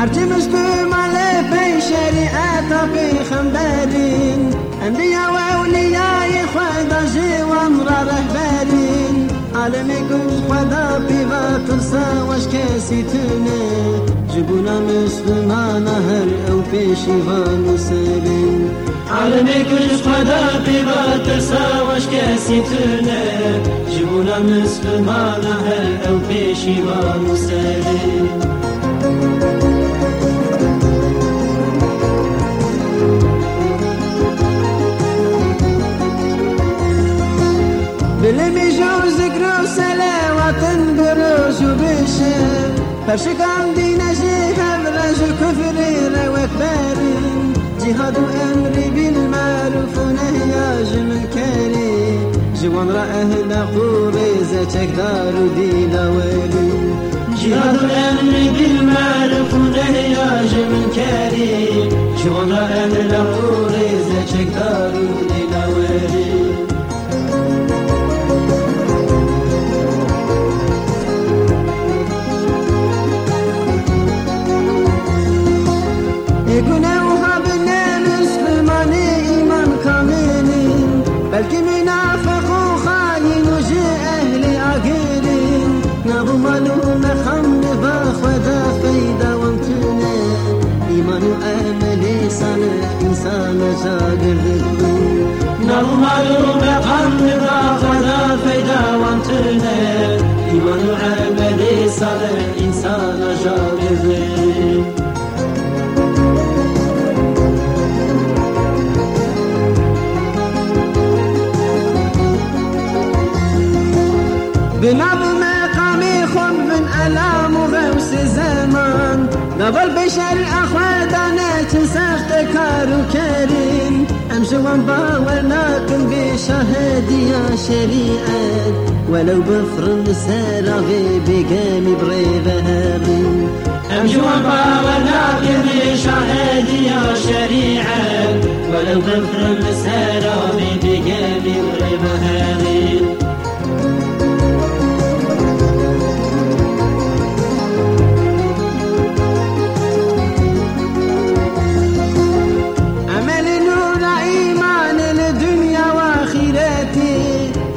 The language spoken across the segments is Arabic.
هرچی مشتمل في شريعة في خنبرين أنبياء وأولياء خدا جوان رهبرين عالمي كل خدا في غاترسا واش كاسي تنين جبونا مسلمان هر أو في شيفان سرين عالمي كل خدا في غاترسا واش كاسي تنين جبونا مسلمان هر أو في شيفان سرين فرشك عندي نجيب أبرج كفري روك باري جهاد أمري بالمعروف ونهي عجم كاري جوان رأه لقوري زتك دار دين ولي جهاد أمري بالمعروف ونهي عجم كاري جوان رأه لقوري زتك دار دين بلکه منافق و خاین و جه أهل آگرین نبو معلوم خم با خدا فیدا ومتونه ایمان و عمل صالح انسان جاگرد. نبو معلوم خم با خدا فیدا ومتونه ایمان و عمل صالح انسان جاگرد. بناب مقامي خم من ألام وغوس زمان نظل بشر أخواتنا تسخت كارو كريم. أمشي وانباور لكن بشهد يا شريعة. ولو بفر سراغي بقامي بريبها أمشي وانباور لكن بشهد يا شريعة. ولو بفر سراغي بقامي بريبها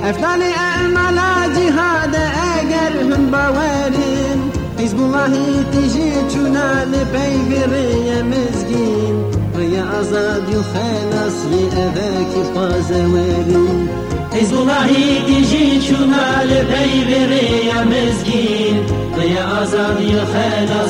أفضل أعمال جهاد أجر من باورين حزب الله تجي جنا لبي ريا مزقين ريا أزاد يخلص يأذاك فازوارين حزب الله تجي جنا لبي ريا مزقين ريا أزاد يخلص يأذاك فازوارين